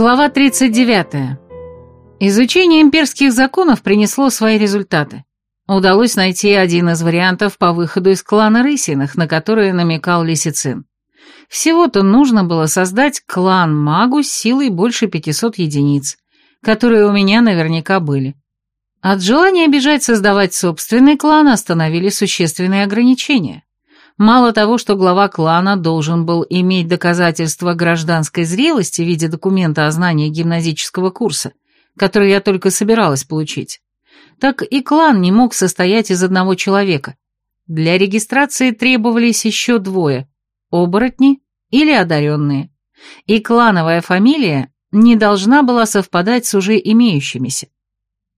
Глава 39. Изучение имперских законов принесло свои результаты. Удалось найти один из вариантов по выходу из клана Рысиных, на который намекал Лисицин. Всего-то нужно было создать клан магу с силой больше 500 единиц, которые у меня наверняка были. От желания бежать создавать собственный клан остановили существенные ограничения. Мало того, что глава клана должен был иметь доказательства гражданской зрелости в виде документа о знании гимназического курса, который я только собиралась получить, так и клан не мог состоять из одного человека. Для регистрации требовались еще двое – оборотни или одаренные. И клановая фамилия не должна была совпадать с уже имеющимися.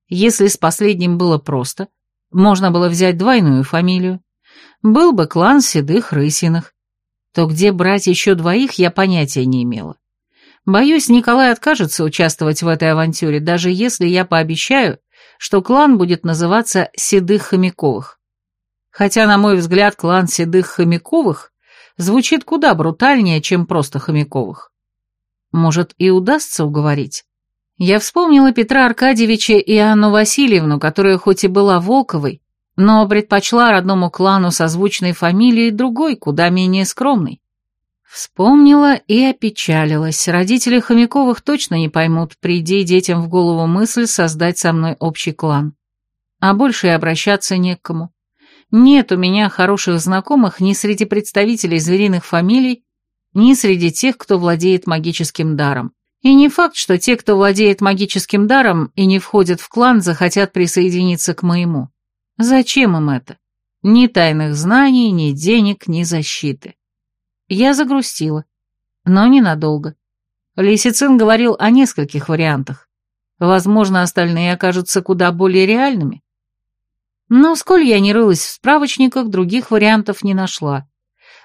Если с последним было просто, можно было взять двойную фамилию, был бы клан седых рысиных. То где брать еще двоих, я понятия не имела. Боюсь, Николай откажется участвовать в этой авантюре, даже если я пообещаю, что клан будет называться Седых Хомяковых. Хотя, на мой взгляд, клан Седых Хомяковых звучит куда брутальнее, чем просто Хомяковых. Может, и удастся уговорить? Я вспомнила Петра Аркадьевича и Анну Васильевну, которая хоть и была Волковой, но предпочла родному клану созвучной фамилии другой, куда менее скромной. Вспомнила и опечалилась. Родители Хомяковых точно не поймут, приди детям в голову мысль создать со мной общий клан. А больше и обращаться не к кому. Нет у меня хороших знакомых ни среди представителей звериных фамилий, ни среди тех, кто владеет магическим даром. И не факт, что те, кто владеет магическим даром и не входят в клан, захотят присоединиться к моему. Зачем им это? Ни тайных знаний, ни денег, ни защиты. Я загрустила, но ненадолго. Лисицин говорил о нескольких вариантах. Возможно, остальные окажутся куда более реальными. Но сколь я не рылась в справочниках, других вариантов не нашла.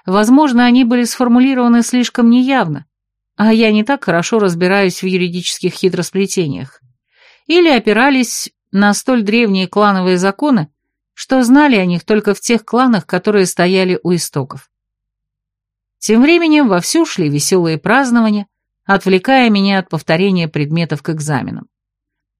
Возможно, они были сформулированы слишком неявно, а я не так хорошо разбираюсь в юридических хитросплетениях. Или опирались на столь древние клановые законы, что знали о них только в тех кланах, которые стояли у истоков. Тем временем вовсю шли веселые празднования, отвлекая меня от повторения предметов к экзаменам.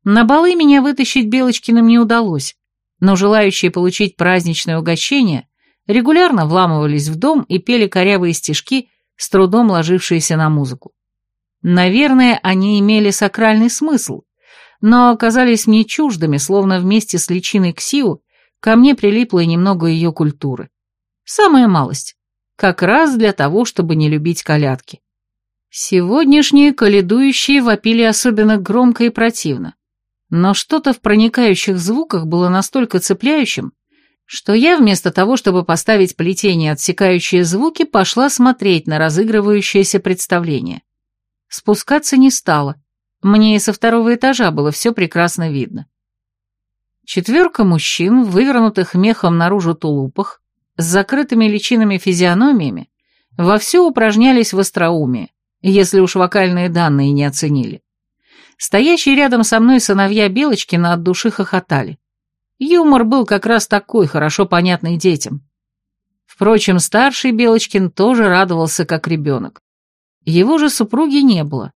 На балы меня вытащить Белочкиным не удалось, но желающие получить праздничное угощение регулярно вламывались в дом и пели корявые стишки, с трудом ложившиеся на музыку. Наверное, они имели сакральный смысл, но оказались мне чуждыми, словно вместе с личиной Ксиу ко мне прилипла и немного ее культуры. Самая малость. Как раз для того, чтобы не любить колядки. Сегодняшние колядующие вопили особенно громко и противно. Но что-то в проникающих звуках было настолько цепляющим, что я вместо того, чтобы поставить плетение, отсекающие звуки, пошла смотреть на разыгрывающееся представление. Спускаться не стала. Мне и со второго этажа было все прекрасно видно. Четверка мужчин, вывернутых мехом наружу тулупах, с закрытыми личинами физиономиями, вовсю упражнялись в остроумии, если уж вокальные данные не оценили. Стоящие рядом со мной сыновья Белочкина от души хохотали. Юмор был как раз такой, хорошо понятный детям. Впрочем, старший Белочкин тоже радовался, как ребенок. Его же супруги не было.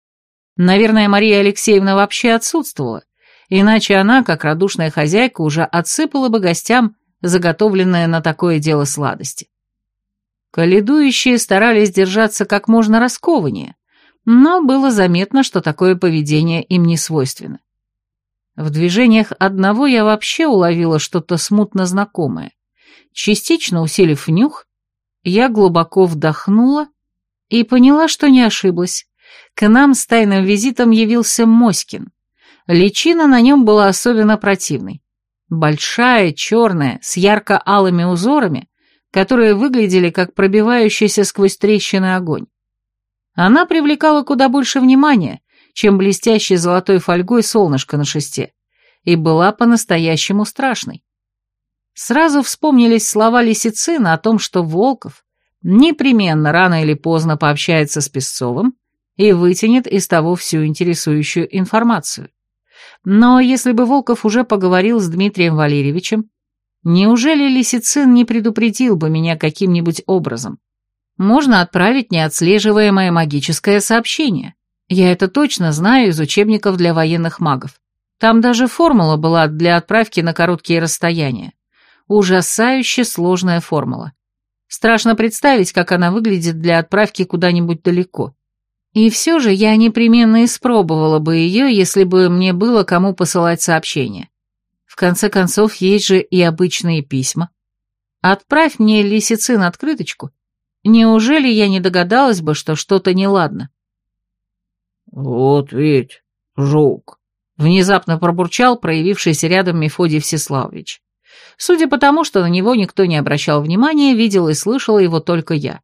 Наверное, Мария Алексеевна вообще отсутствовала, иначе она, как радушная хозяйка, уже отсыпала бы гостям заготовленное на такое дело сладости. Каледующие старались держаться как можно раскованнее, но было заметно, что такое поведение им не свойственно. В движениях одного я вообще уловила что-то смутно знакомое. Частично усилив нюх, я глубоко вдохнула и поняла, что не ошиблась. К нам с тайным визитом явился Моськин. Личина на нем была особенно противной. Большая, черная, с ярко-алыми узорами, которые выглядели как пробивающийся сквозь трещины огонь. Она привлекала куда больше внимания, чем блестящей золотой фольгой солнышко на шесте, и была по-настоящему страшной. Сразу вспомнились слова Лисицина о том, что Волков непременно рано или поздно пообщается с Песцовым и вытянет из того всю интересующую информацию. Но если бы Волков уже поговорил с Дмитрием Валерьевичем, неужели Лисицин не предупредил бы меня каким-нибудь образом? Можно отправить неотслеживаемое магическое сообщение. Я это точно знаю из учебников для военных магов. Там даже формула была для отправки на короткие расстояния. Ужасающе сложная формула. Страшно представить, как она выглядит для отправки куда-нибудь далеко. И все же я непременно испробовала бы ее, если бы мне было кому посылать сообщение. В конце концов, есть же и обычные письма. Отправь мне лисицин открыточку. Неужели я не догадалась бы, что что-то неладно? «Вот ведь, жук!» — внезапно пробурчал проявившийся рядом Мефодий Всеславович. Судя по тому, что на него никто не обращал внимания, видел и слышала его только я.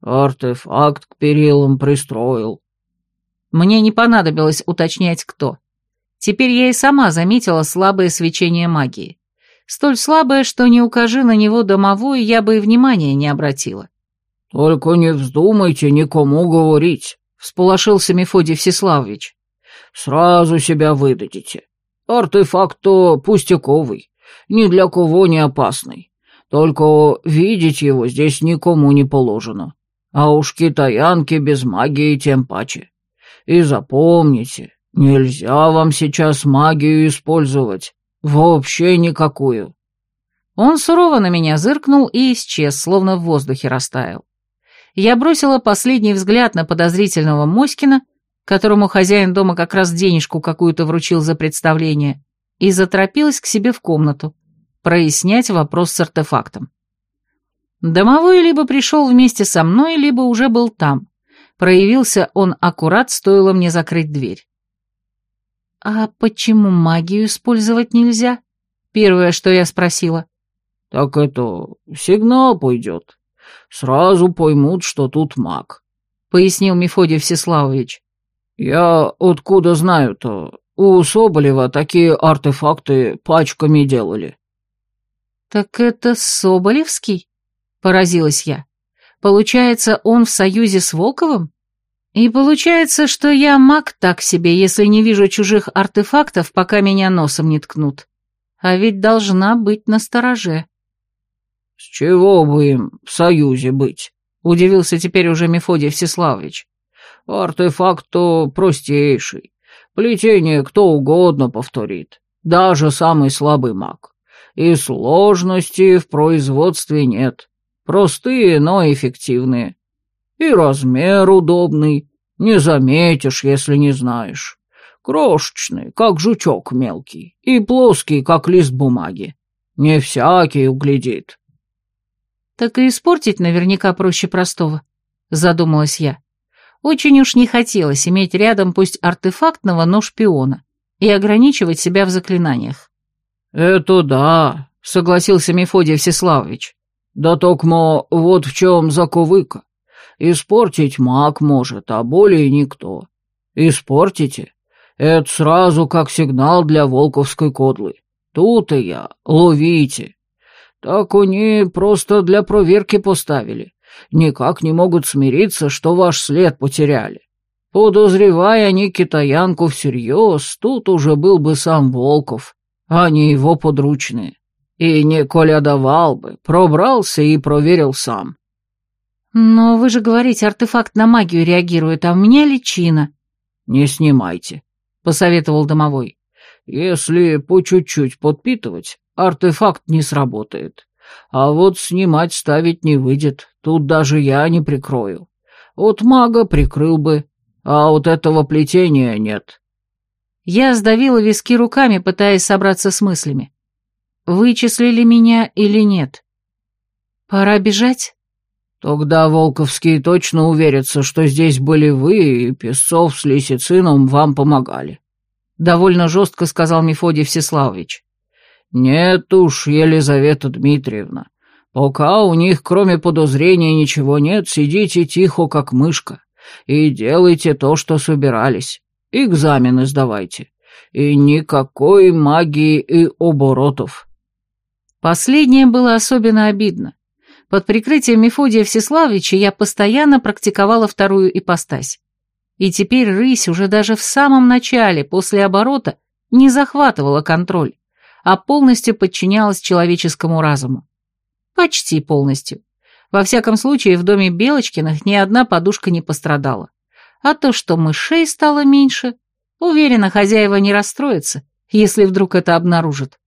«Артефакт к перилам пристроил». Мне не понадобилось уточнять, кто. Теперь я и сама заметила слабое свечение магии. Столь слабое, что не укажи на него домовой, я бы и внимания не обратила. «Только не вздумайте никому говорить», — всполошился Мефодий Всеславович. «Сразу себя выдадите. Артефакт-то пустяковый, ни для кого не опасный. Только видеть его здесь никому не положено. А уж китаянки без магии тем паче. И запомните, нельзя вам сейчас магию использовать. Вообще никакую». Он сурово на меня зыркнул и исчез, словно в воздухе растаял я бросила последний взгляд на подозрительного Моськина, которому хозяин дома как раз денежку какую-то вручил за представление, и заторопилась к себе в комнату, прояснять вопрос с артефактом. Домовой либо пришел вместе со мной, либо уже был там. Проявился он аккурат, стоило мне закрыть дверь. «А почему магию использовать нельзя?» Первое, что я спросила. «Так это сигнал пойдет», сразу поймут, что тут маг», — пояснил Мефодий Всеславович. «Я откуда знаю-то? У Соболева такие артефакты пачками делали». «Так это Соболевский?» — поразилась я. «Получается, он в союзе с Волковым? И получается, что я маг так себе, если не вижу чужих артефактов, пока меня носом не ткнут. А ведь должна быть настороже». «С чего бы им в союзе быть?» — удивился теперь уже Мефодий Всеславович. «Артефакт-то простейший. Плетение кто угодно повторит, даже самый слабый маг. И сложности в производстве нет. Простые, но эффективные. И размер удобный, не заметишь, если не знаешь. Крошечный, как жучок мелкий, и плоский, как лист бумаги. Не всякий углядит. Так и испортить наверняка проще простого, задумалась я. Очень уж не хотелось иметь рядом пусть артефактного, но шпиона и ограничивать себя в заклинаниях. «Это да», — согласился Мефодий Всеславович. «Да токмо вот в чем заковыка. Испортить маг может, а более никто. Испортите? Это сразу как сигнал для волковской кодлы. Тут и я, ловите». Так они просто для проверки поставили. Никак не могут смириться, что ваш след потеряли. Подозревая они китаянку всерьез, тут уже был бы сам Волков, а не его подручные. И не Коля давал бы, пробрался и проверил сам. «Но вы же говорите, артефакт на магию реагирует, а у меня личина». «Не снимайте», — посоветовал домовой. «Если по чуть-чуть подпитывать, артефакт не сработает. А вот снимать ставить не выйдет, тут даже я не прикрою. Вот мага прикрыл бы, а вот этого плетения нет. Я сдавила виски руками, пытаясь собраться с мыслями. Вычислили меня или нет? Пора бежать? Тогда Волковские точно уверятся, что здесь были вы, и Песцов с Лисицином вам помогали. Довольно жестко сказал Мефодий Всеславович. «Нет уж, Елизавета Дмитриевна, пока у них кроме подозрения ничего нет, сидите тихо, как мышка, и делайте то, что собирались. Экзамены сдавайте. И никакой магии и оборотов». Последнее было особенно обидно. Под прикрытием Мефодия Всеславича я постоянно практиковала вторую ипостась. И теперь рысь уже даже в самом начале, после оборота, не захватывала контроль а полностью подчинялась человеческому разуму. Почти полностью. Во всяком случае, в доме Белочкиных ни одна подушка не пострадала. А то, что мышей стало меньше, уверена, хозяева не расстроятся, если вдруг это обнаружат.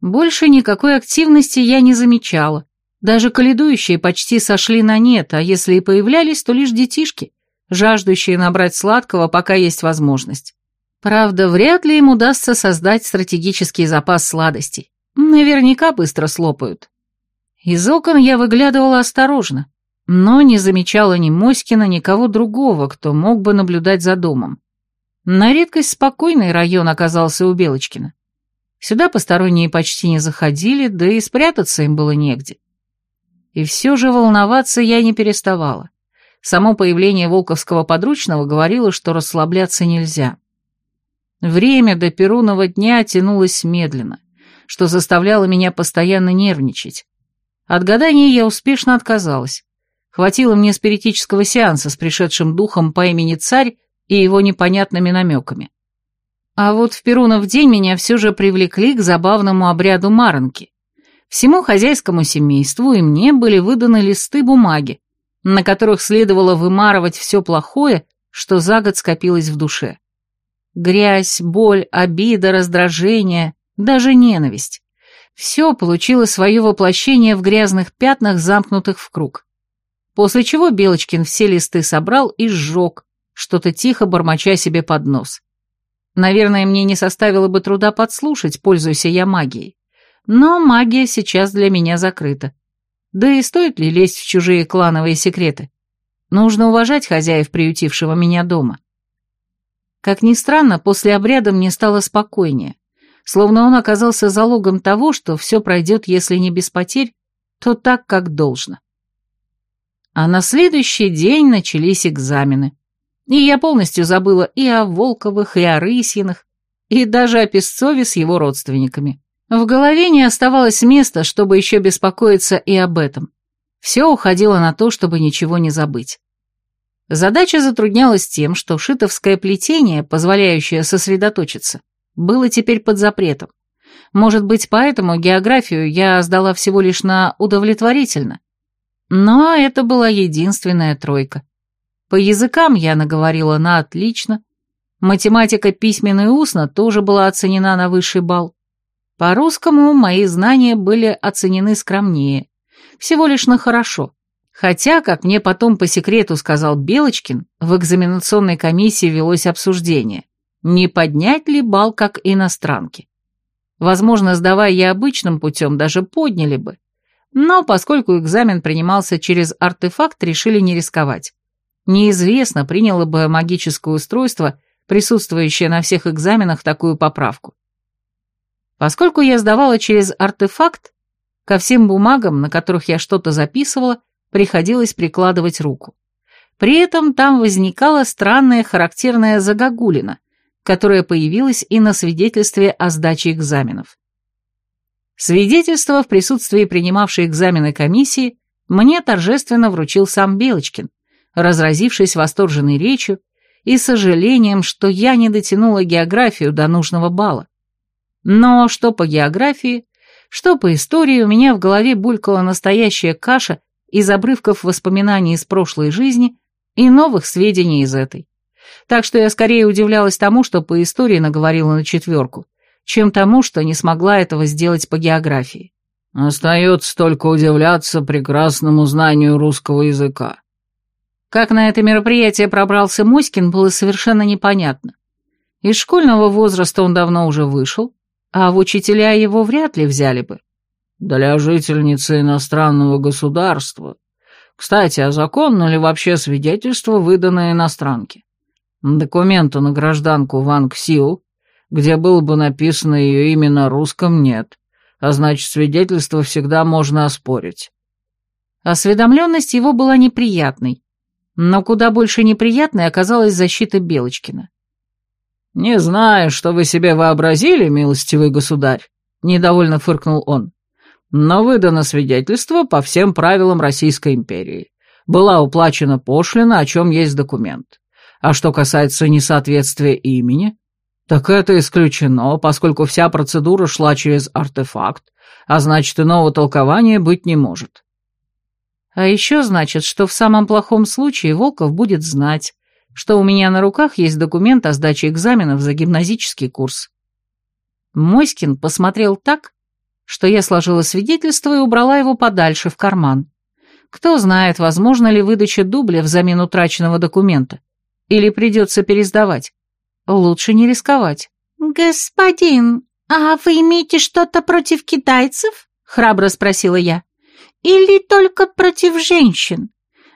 Больше никакой активности я не замечала. Даже каледующие почти сошли на нет, а если и появлялись, то лишь детишки, жаждущие набрать сладкого, пока есть возможность. Правда, вряд ли им удастся создать стратегический запас сладостей. Наверняка быстро слопают. Из окон я выглядывала осторожно, но не замечала ни Моськина, ни кого другого, кто мог бы наблюдать за домом. На редкость спокойный район оказался у Белочкина. Сюда посторонние почти не заходили, да и спрятаться им было негде. И все же волноваться я не переставала. Само появление Волковского подручного говорило, что расслабляться нельзя. Время до Перунова дня тянулось медленно, что заставляло меня постоянно нервничать. От гадания я успешно отказалась. Хватило мне спиритического сеанса с пришедшим духом по имени Царь и его непонятными намеками. А вот в Перунов день меня все же привлекли к забавному обряду маранки. Всему хозяйскому семейству и мне были выданы листы бумаги, на которых следовало вымарывать все плохое, что за год скопилось в душе. Грязь, боль, обида, раздражение, даже ненависть. Все получило свое воплощение в грязных пятнах, замкнутых в круг. После чего Белочкин все листы собрал и сжег, что-то тихо бормоча себе под нос. Наверное, мне не составило бы труда подслушать, пользуясь я магией. Но магия сейчас для меня закрыта. Да и стоит ли лезть в чужие клановые секреты? Нужно уважать хозяев, приютившего меня дома. Как ни странно, после обряда мне стало спокойнее, словно он оказался залогом того, что все пройдет, если не без потерь, то так, как должно. А на следующий день начались экзамены. И я полностью забыла и о Волковых, и о Рысьиных, и даже о Песцове с его родственниками. В голове не оставалось места, чтобы еще беспокоиться и об этом. Все уходило на то, чтобы ничего не забыть. Задача затруднялась тем, что шитовское плетение, позволяющее сосредоточиться, было теперь под запретом. Может быть, поэтому географию я сдала всего лишь на удовлетворительно. Но это была единственная тройка. По языкам я наговорила на отлично. Математика письменно и устно тоже была оценена на высший балл. По русскому мои знания были оценены скромнее. Всего лишь на хорошо. Хотя, как мне потом по секрету сказал Белочкин, в экзаменационной комиссии велось обсуждение, не поднять ли балл как иностранки. Возможно, сдавая я обычным путем, даже подняли бы. Но поскольку экзамен принимался через артефакт, решили не рисковать. Неизвестно, приняло бы магическое устройство, присутствующее на всех экзаменах, такую поправку. Поскольку я сдавала через артефакт, ко всем бумагам, на которых я что-то записывала, приходилось прикладывать руку. При этом там возникала странная характерная загогулина, которая появилась и на свидетельстве о сдаче экзаменов. Свидетельство в присутствии принимавшей экзамены комиссии мне торжественно вручил сам Белочкин, разразившись восторженной речью и сожалением, что я не дотянула географию до нужного балла. Но что по географии, что по истории у меня в голове булькала настоящая каша из обрывков воспоминаний из прошлой жизни и новых сведений из этой. Так что я скорее удивлялась тому, что по истории наговорила на четверку, чем тому, что не смогла этого сделать по географии. Остается только удивляться прекрасному знанию русского языка. Как на это мероприятие пробрался Моськин, было совершенно непонятно. Из школьного возраста он давно уже вышел, а в учителя его вряд ли взяли бы. Для жительницы иностранного государства. Кстати, а законно ли вообще свидетельство, выданное иностранке? Документа на гражданку Ван Ксиу, где было бы написано ее имя на русском, нет, а значит, свидетельство всегда можно оспорить. Осведомленность его была неприятной, но куда больше неприятной оказалась защита Белочкина. «Не знаю, что вы себе вообразили, милостивый государь», — недовольно фыркнул он. «Но выдано свидетельство по всем правилам Российской империи. Была уплачена пошлина, о чем есть документ. А что касается несоответствия имени, так это исключено, поскольку вся процедура шла через артефакт, а значит, иного толкования быть не может. А еще значит, что в самом плохом случае Волков будет знать, что у меня на руках есть документ о сдаче экзаменов за гимназический курс. Моськин посмотрел так, что я сложила свидетельство и убрала его подальше в карман. Кто знает, возможно ли выдача дубля взамен утраченного документа. Или придется пересдавать. Лучше не рисковать. «Господин, а вы имеете что-то против китайцев?» — храбро спросила я. «Или только против женщин?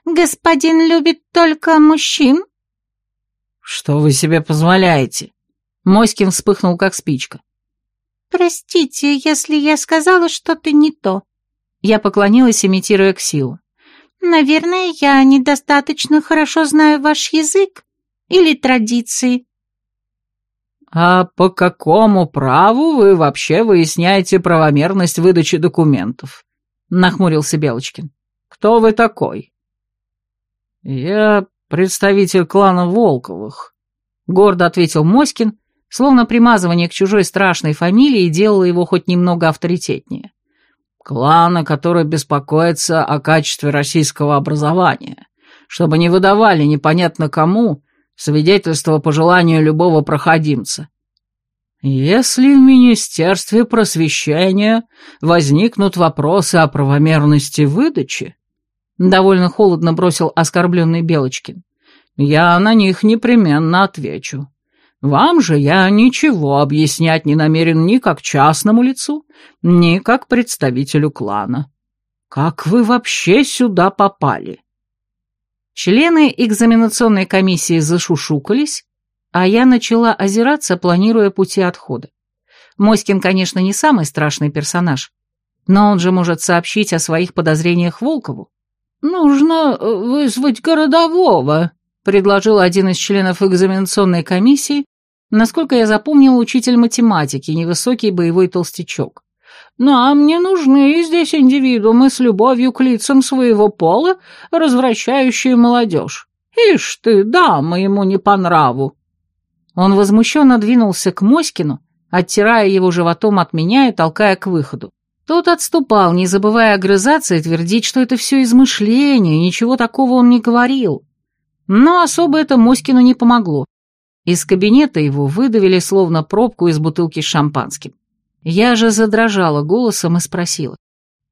Господин любит только мужчин?» «Что вы себе позволяете?» Моськин вспыхнул, как спичка. «Простите, если я сказала что-то не то». Я поклонилась, имитируя Ксилу. «Наверное, я недостаточно хорошо знаю ваш язык или традиции». «А по какому праву вы вообще выясняете правомерность выдачи документов?» — нахмурился Белочкин. «Кто вы такой?» «Я представитель клана Волковых», — гордо ответил Моськин, словно примазывание к чужой страшной фамилии делало его хоть немного авторитетнее. «Клана, который беспокоится о качестве российского образования, чтобы не выдавали непонятно кому свидетельство по желанию любого проходимца. Если в Министерстве просвещения возникнут вопросы о правомерности выдачи, довольно холодно бросил оскорбленный Белочкин, я на них непременно отвечу. Вам же я ничего объяснять не намерен ни как частному лицу, ни как представителю клана. Как вы вообще сюда попали?» Члены экзаменационной комиссии зашушукались, а я начала озираться, планируя пути отхода. Моськин, конечно, не самый страшный персонаж, но он же может сообщить о своих подозрениях Волкову. «Нужно вызвать городового», — предложил один из членов экзаменационной комиссии, Насколько я запомнил, учитель математики, невысокий боевой толстячок. Нам не нужны здесь индивидуумы с любовью к лицам своего пола, развращающие молодежь. Ишь ты, дама ему не по нраву. Он возмущенно двинулся к Моськину, оттирая его животом от меня и толкая к выходу. Тот отступал, не забывая огрызаться и твердить, что это все измышление, ничего такого он не говорил. Но особо это Моськину не помогло. Из кабинета его выдавили словно пробку из бутылки с шампанским. Я же задрожала голосом и спросила.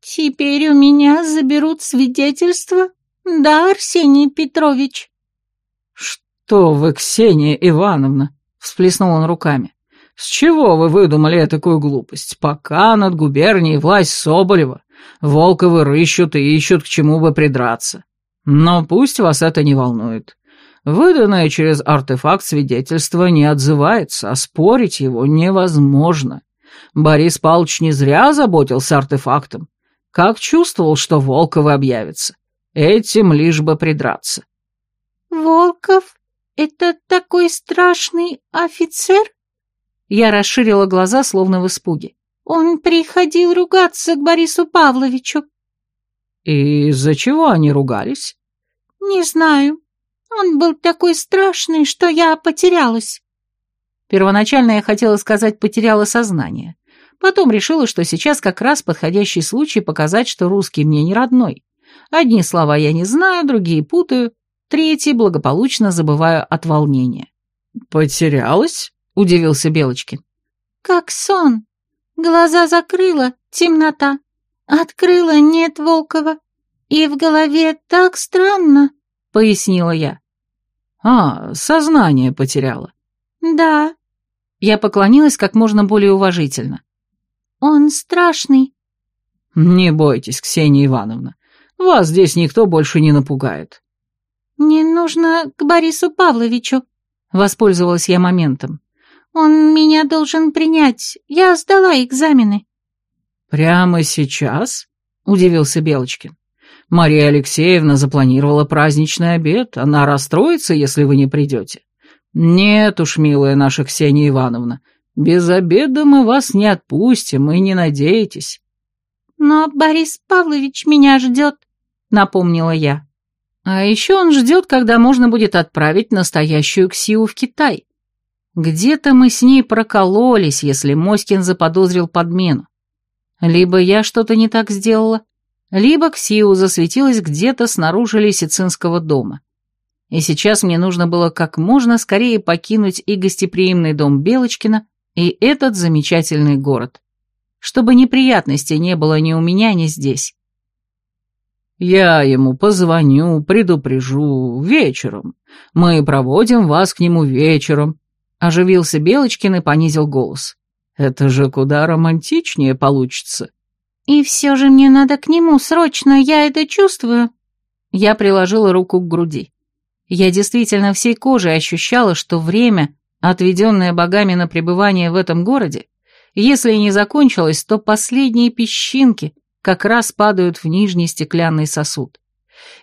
«Теперь у меня заберут свидетельство? Да, Арсений Петрович?» «Что вы, Ксения Ивановна?» — всплеснул он руками. «С чего вы выдумали такую глупость? Пока над губернией власть Соболева. Волковы рыщут и ищут, к чему бы придраться. Но пусть вас это не волнует. Выданное через артефакт свидетельство не отзывается, а спорить его невозможно. Борис Павлович не зря заботился артефактом. Как чувствовал, что Волковы объявятся. Этим лишь бы придраться. «Волков? Это такой страшный офицер?» Я расширила глаза, словно в испуге. «Он приходил ругаться к Борису Павловичу». «И из-за чего они ругались?» «Не знаю. Он был такой страшный, что я потерялась. Первоначально я хотела сказать «потеряла сознание». Потом решила, что сейчас как раз подходящий случай показать, что русский мне не родной. Одни слова я не знаю, другие путаю, третьи благополучно забываю от волнения. «Потерялась?» — удивился Белочкин. «Как сон. Глаза закрыла, темнота. Открыла, нет Волкова. И в голове так странно. — пояснила я. «А, сознание потеряла». «Да». Я поклонилась как можно более уважительно. «Он страшный». «Не бойтесь, Ксения Ивановна, вас здесь никто больше не напугает». «Мне нужно к Борису Павловичу», — воспользовалась я моментом. «Он меня должен принять. Я сдала экзамены». «Прямо сейчас?» — удивился Белочкин. Мария Алексеевна запланировала праздничный обед. Она расстроится, если вы не придете. Нет уж, милая наша Ксения Ивановна, без обеда мы вас не отпустим, и не надейтесь. Но Борис Павлович меня ждет, напомнила я. А еще он ждет, когда можно будет отправить настоящую Ксию в Китай. Где-то мы с ней прокололись, если Моськин заподозрил подмену. Либо я что-то не так сделала, либо Ксиу засветилась где-то снаружи Лисицинского дома. и сейчас мне нужно было как можно скорее покинуть и гостеприимный дом Белочкина, и этот замечательный город, чтобы неприятностей не было ни у меня, ни здесь. «Я ему позвоню, предупрежу, вечером. Мы проводим вас к нему вечером», — оживился Белочкин и понизил голос. «Это же куда романтичнее получится». «И все же мне надо к нему срочно, я это чувствую». Я приложила руку к груди. Я действительно всей кожей ощущала, что время, отведенное богами на пребывание в этом городе, если и не закончилось, то последние песчинки как раз падают в нижний стеклянный сосуд.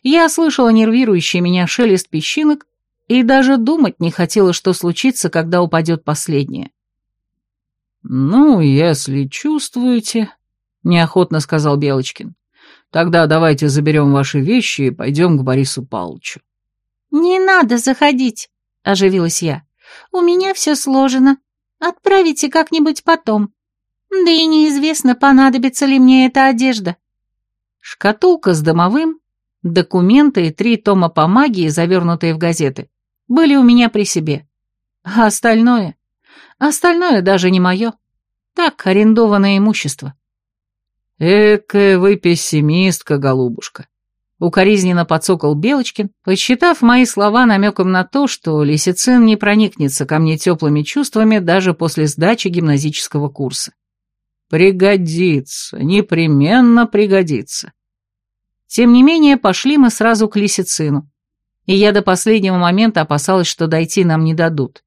Я слышала нервирующий меня шелест песчинок и даже думать не хотела, что случится, когда упадет последнее. «Ну, если чувствуете», — неохотно сказал Белочкин, «тогда давайте заберем ваши вещи и пойдем к Борису Павловичу». «Не надо заходить», — оживилась я. «У меня все сложено. Отправите как-нибудь потом. Да и неизвестно, понадобится ли мне эта одежда». Шкатулка с домовым, документы и три тома по магии, завернутые в газеты, были у меня при себе. А остальное? Остальное даже не мое. Так, арендованное имущество. Экая вы пессимистка, голубушка. Укоризненно подсокол Белочкин, посчитав мои слова намеком на то, что Лисицин не проникнется ко мне теплыми чувствами даже после сдачи гимназического курса. Пригодится, непременно пригодится. Тем не менее, пошли мы сразу к Лисицину, и я до последнего момента опасалась, что дойти нам не дадут.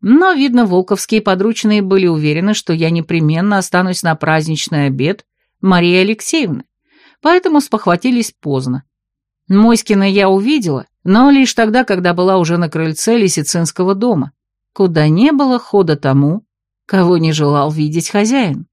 Но, видно, волковские подручные были уверены, что я непременно останусь на праздничный обед Марии Алексеевны поэтому спохватились поздно. Моськина я увидела, но лишь тогда, когда была уже на крыльце Лисицинского дома, куда не было хода тому, кого не желал видеть хозяин.